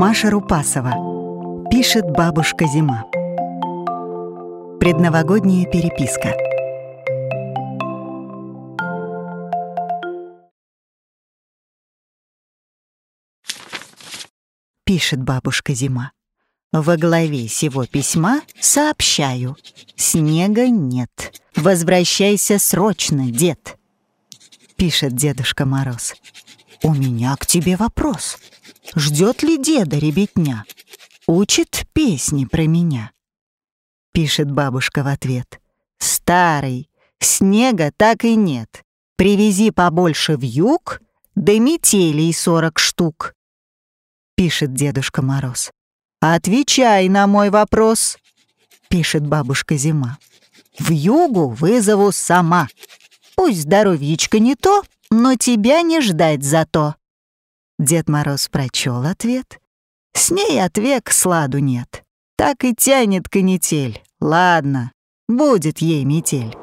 Маша Рупасова. Пишет бабушка Зима. Предновогодняя переписка. Пишет бабушка Зима. Во главе сего письма сообщаю. Снега нет. Возвращайся срочно, дед. Пишет Дедушка Мороз. У меня к тебе вопрос. Ждет ли деда ребятня? Учит песни про меня. Пишет бабушка в ответ. Старый, снега так и нет. Привези побольше в юг, да метелей сорок штук. Пишет Дедушка Мороз. «Отвечай на мой вопрос», — пишет бабушка Зима. «В югу вызову сама. Пусть здоровьечко не то, но тебя не ждать зато». Дед Мороз прочел ответ. С ней от век сладу нет. Так и тянет канитель. Ладно, будет ей метель.